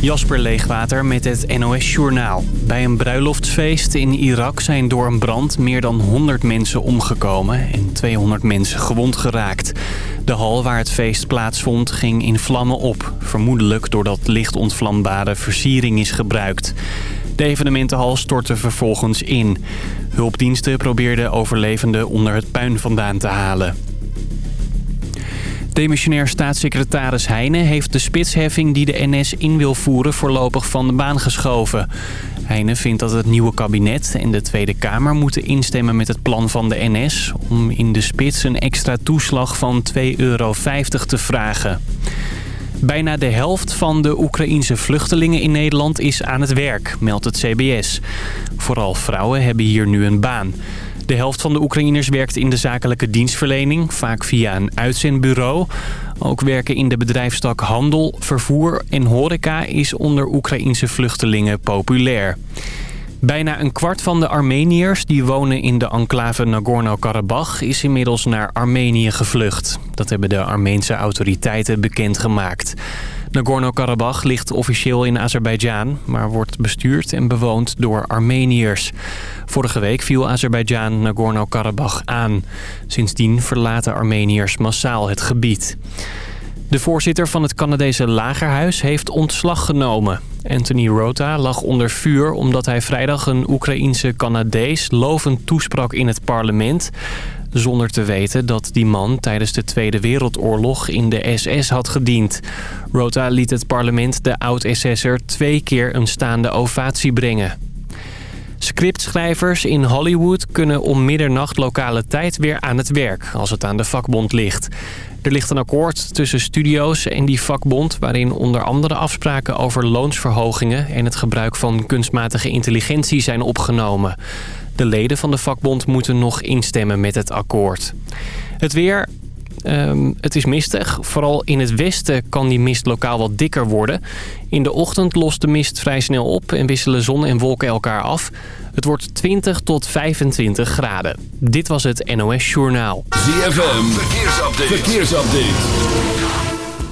Jasper Leegwater met het NOS Journaal. Bij een bruiloftsfeest in Irak zijn door een brand meer dan 100 mensen omgekomen en 200 mensen gewond geraakt. De hal waar het feest plaatsvond ging in vlammen op. Vermoedelijk doordat licht ontvlambare versiering is gebruikt. De evenementenhal stortte vervolgens in. Hulpdiensten probeerden overlevenden onder het puin vandaan te halen. Demissionair staatssecretaris Heijnen heeft de spitsheffing die de NS in wil voeren voorlopig van de baan geschoven. Heijnen vindt dat het nieuwe kabinet en de Tweede Kamer moeten instemmen met het plan van de NS... om in de spits een extra toeslag van 2,50 euro te vragen. Bijna de helft van de Oekraïense vluchtelingen in Nederland is aan het werk, meldt het CBS. Vooral vrouwen hebben hier nu een baan. De helft van de Oekraïners werkt in de zakelijke dienstverlening, vaak via een uitzendbureau. Ook werken in de bedrijfstak handel, vervoer en horeca is onder Oekraïense vluchtelingen populair. Bijna een kwart van de Armeniërs die wonen in de enclave Nagorno-Karabakh is inmiddels naar Armenië gevlucht. Dat hebben de Armeense autoriteiten bekendgemaakt. Nagorno-Karabakh ligt officieel in Azerbeidzjan, maar wordt bestuurd en bewoond door Armeniërs. Vorige week viel Azerbeidzjan Nagorno-Karabakh aan. Sindsdien verlaten Armeniërs massaal het gebied. De voorzitter van het Canadese lagerhuis heeft ontslag genomen. Anthony Rota lag onder vuur omdat hij vrijdag een Oekraïense Canadees lovend toesprak in het parlement... zonder te weten dat die man tijdens de Tweede Wereldoorlog in de SS had gediend. Rota liet het parlement de oud-SS'er twee keer een staande ovatie brengen. Scriptschrijvers in Hollywood kunnen om middernacht lokale tijd weer aan het werk als het aan de vakbond ligt. Er ligt een akkoord tussen studio's en die vakbond... waarin onder andere afspraken over loonsverhogingen... en het gebruik van kunstmatige intelligentie zijn opgenomen. De leden van de vakbond moeten nog instemmen met het akkoord. Het weer, Um, het is mistig. Vooral in het westen kan die mist lokaal wat dikker worden. In de ochtend lost de mist vrij snel op en wisselen zon en wolken elkaar af. Het wordt 20 tot 25 graden. Dit was het NOS Journaal. ZFM, verkeersupdate. verkeersupdate.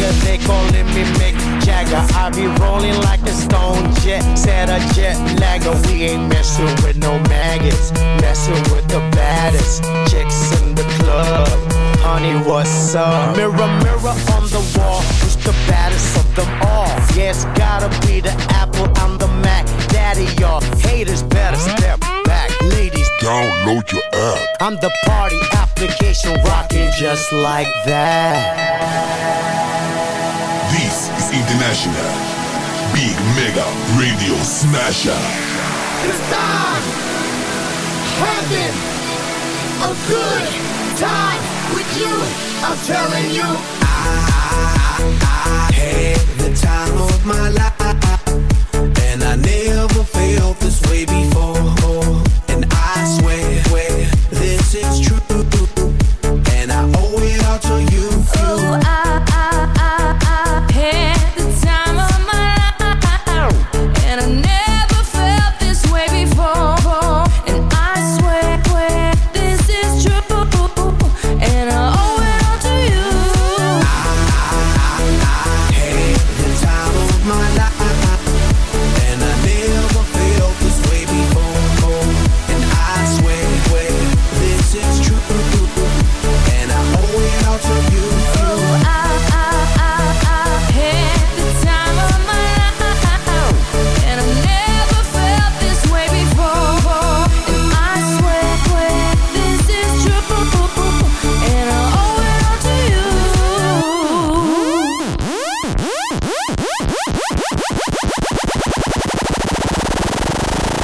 swagger. They calling me Mick Jagger. I be rolling like a stone jet, set a jet lagger. We ain't messing with no maggots, messing with the baddest chicks in the club. Honey, what's up? Mirror, mirror on the wall, who's the baddest of them all? Yeah, it's gotta be the Apple, I'm the Mac. Daddy, y'all haters better step back. Ladies, Download your app. I'm the party application rocking just like that. This is International Big Mega Radio Smasher. It's time having a good time with you. I'm telling you. I had the time of my life, and I never felt this way before. And I swear, swear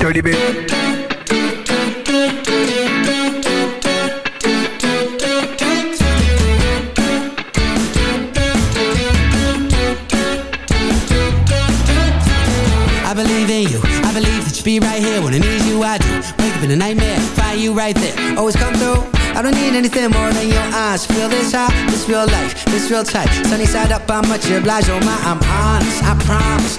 Dirty bit. I believe in you. I believe that you be right here when I need you. I do. Wake up in a nightmare, find you right there. Always come through. I don't need anything more than your eyes. Feel this high, this real life, this real tight. Sunny side up, I'm much obliged. Oh my, I'm honest. I promise,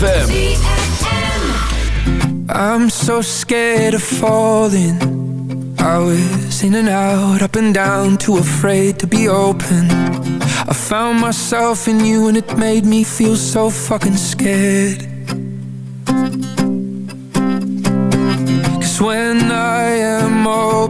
ZFM. I'm so scared of falling. I was in and out, up and down, too afraid to be open. I found myself in you and it made me feel so fucking scared. Cause when I am open,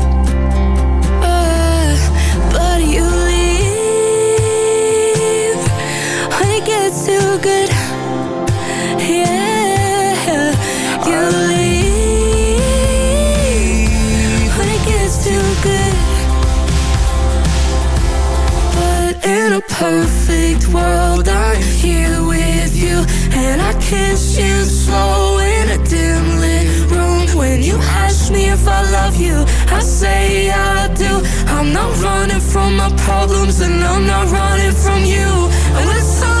Perfect world, I'm here with you, and I kiss you slow in a dim lit room. When you ask me if I love you, I say I do. I'm not running from my problems, and I'm not running from you. And we're so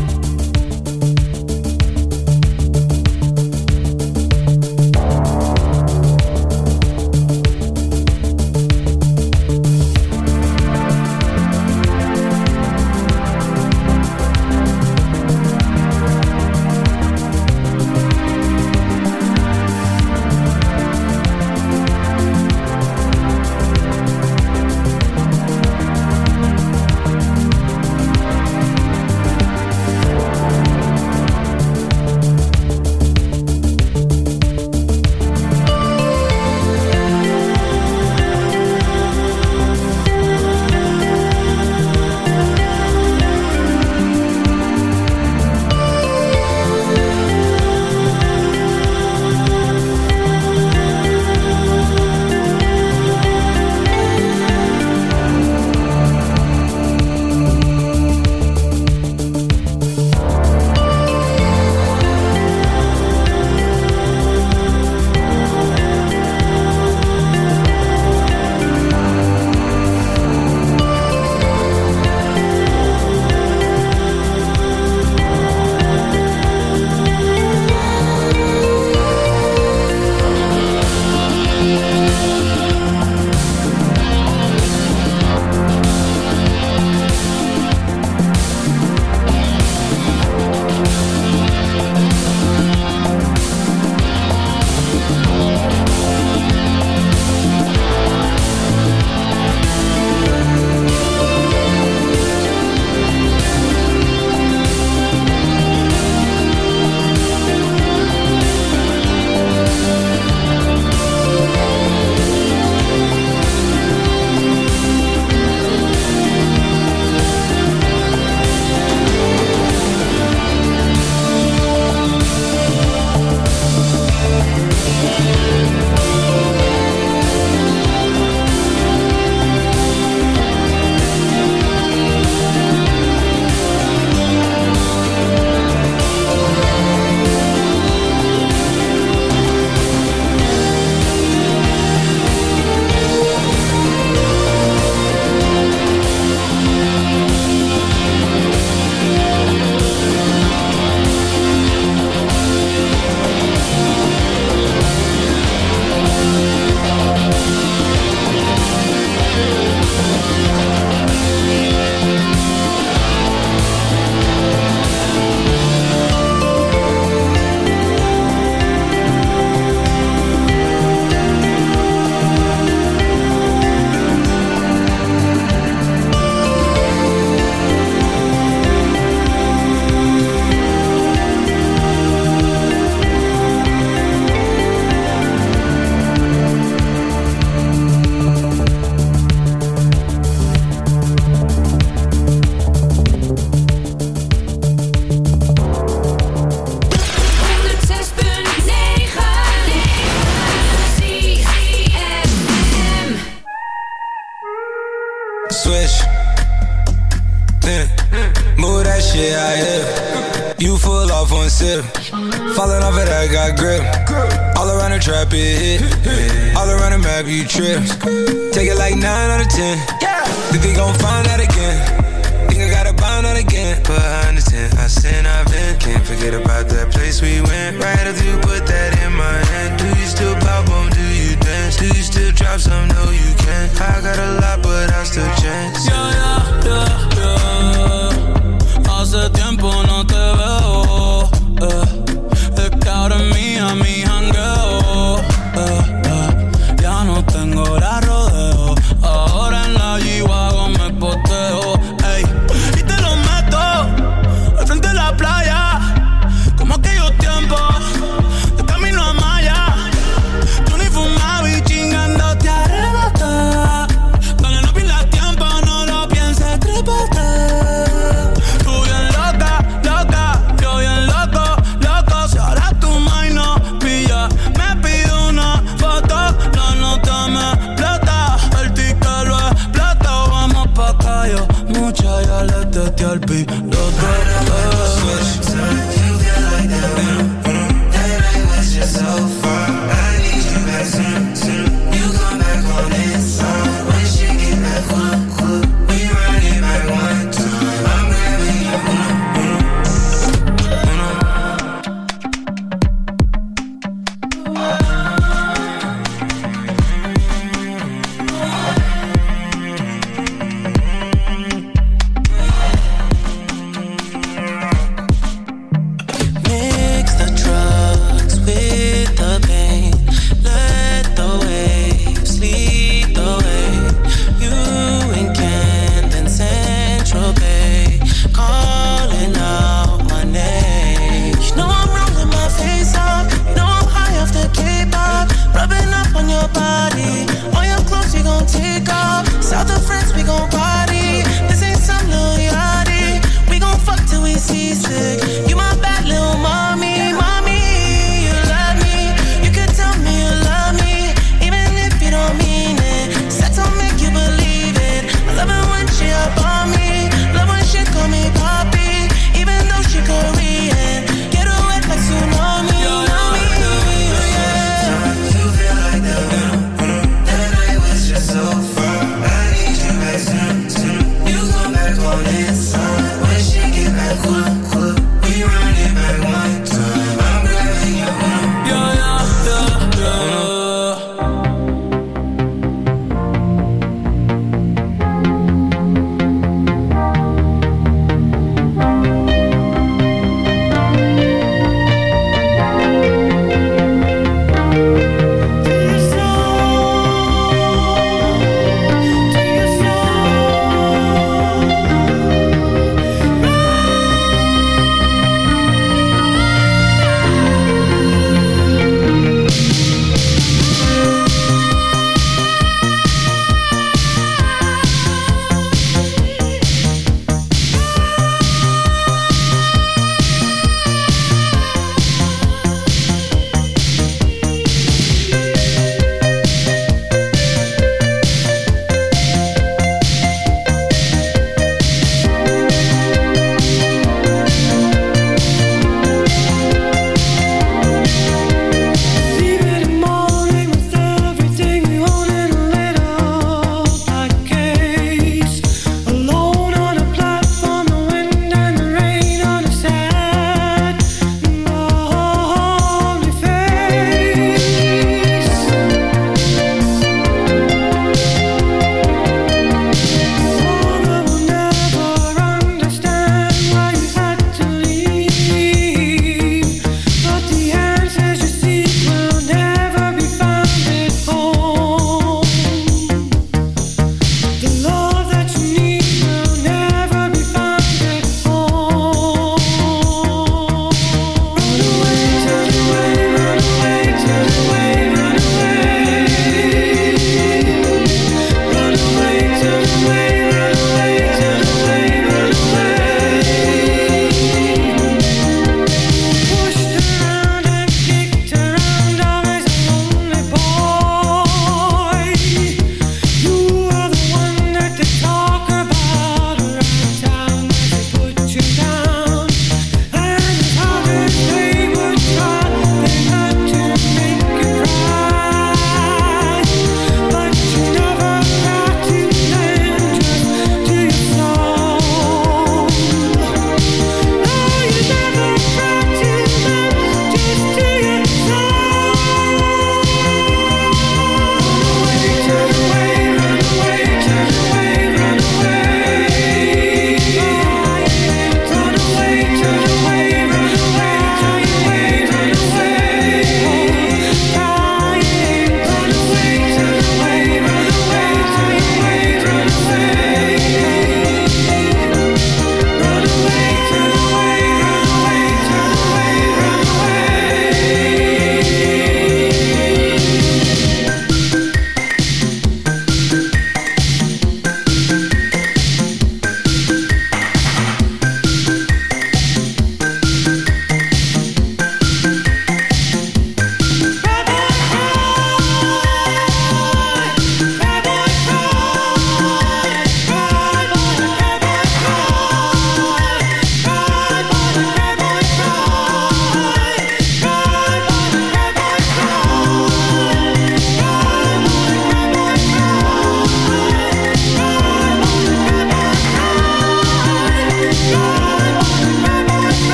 seasick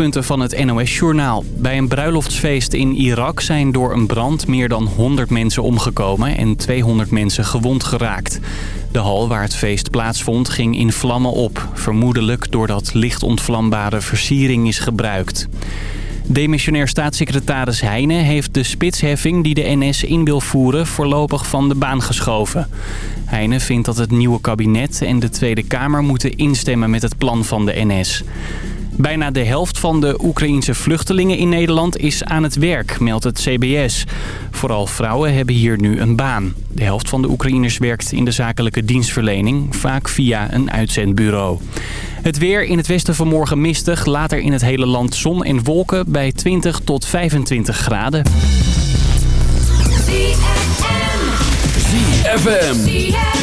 hoofdpunten van het NOS-journaal. Bij een bruiloftsfeest in Irak zijn door een brand meer dan 100 mensen omgekomen en 200 mensen gewond geraakt. De hal waar het feest plaatsvond ging in vlammen op, vermoedelijk doordat lichtontvlambare versiering is gebruikt. Demissionair staatssecretaris Heijnen heeft de spitsheffing die de NS in wil voeren voorlopig van de baan geschoven. Heijnen vindt dat het nieuwe kabinet en de Tweede Kamer moeten instemmen met het plan van de NS. Bijna de helft van de Oekraïense vluchtelingen in Nederland is aan het werk, meldt het CBS. Vooral vrouwen hebben hier nu een baan. De helft van de Oekraïners werkt in de zakelijke dienstverlening, vaak via een uitzendbureau. Het weer in het westen vanmorgen mistig, later in het hele land zon en wolken bij 20 tot 25 graden. ZFM.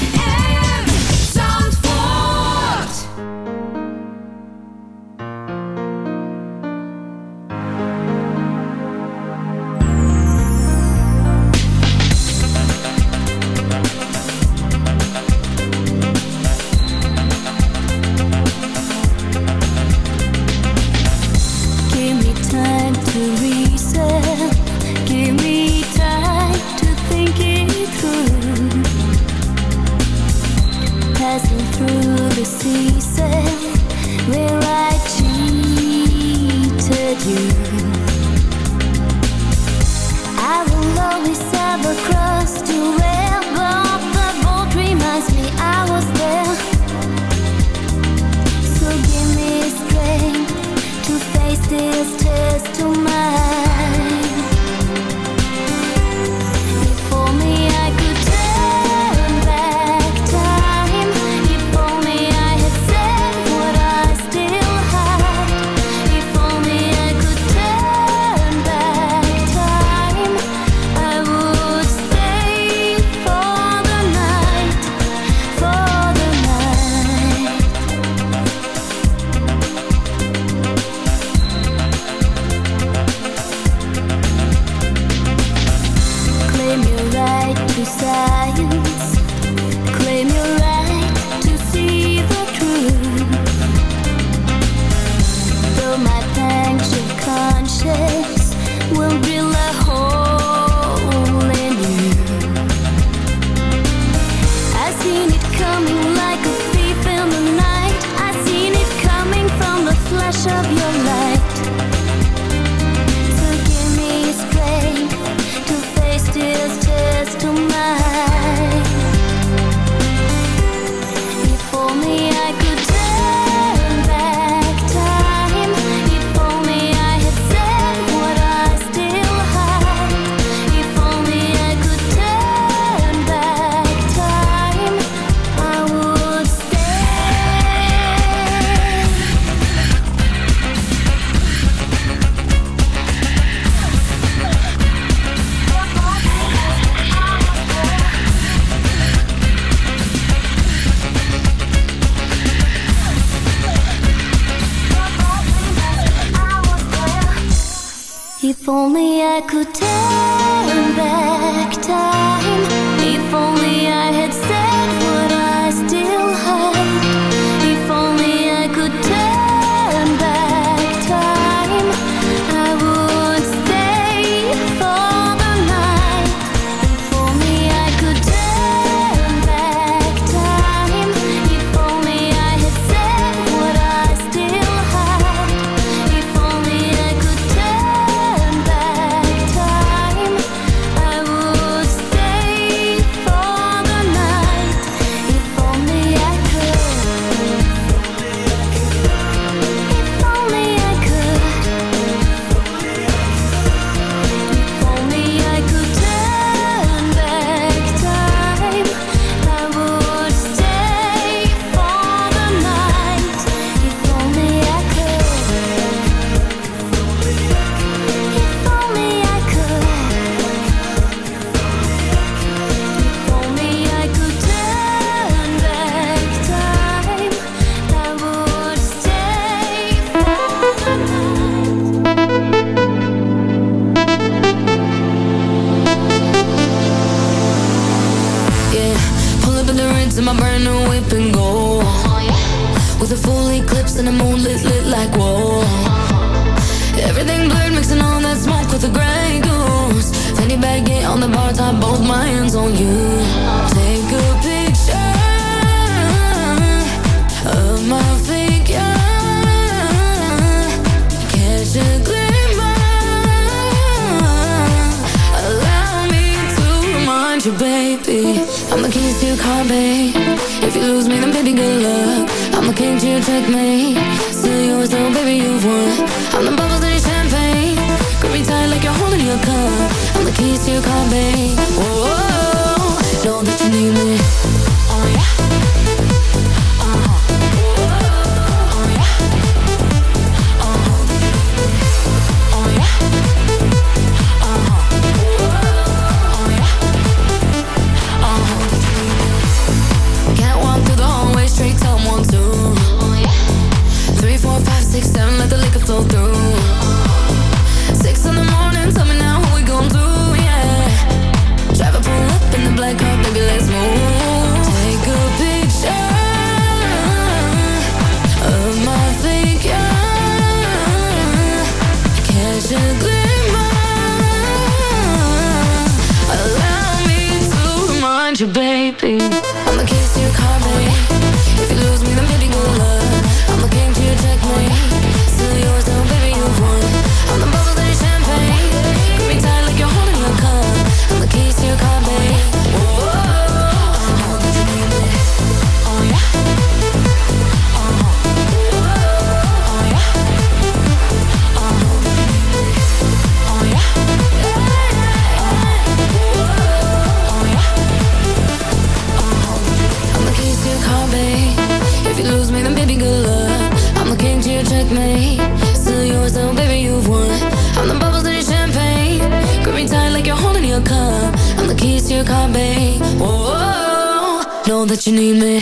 to bed.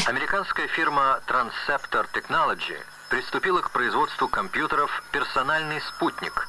Американская фирма Transceptor Technology приступила к производству компьютеров «Персональный спутник»,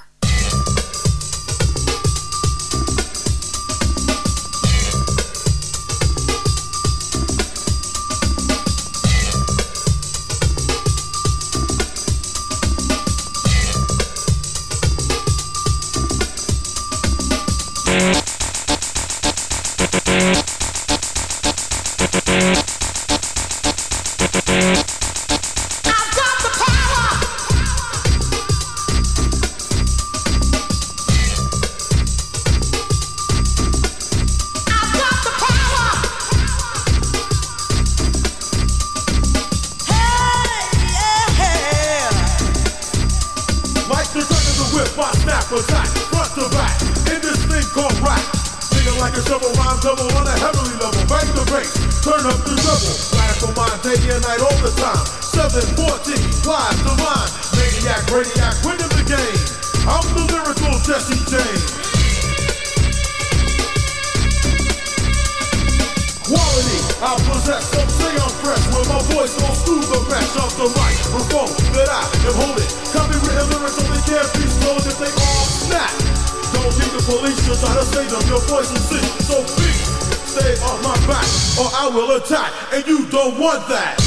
double on a heavenly level. Bang the bass, turn up the double. Radical mind day and night all the time. 714, flies the line. Maniac, radiac, winning the game. I'm the lyrical Jesse James. quality I possess. Some say I'm fresh with my voice all through the mesh of the microphone that I am holding. Copyrighted lyrics only can't be stolen if they all snap don't need the police to try to save them. Your voice is sick, so be. stay on my back or I will attack, and you don't want that.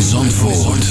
Zandvoort.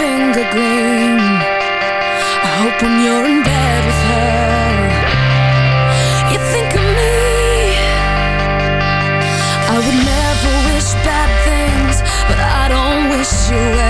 finger gleam I hope when you're in bed with her. You think of me. I would never wish bad things But I don't wish you well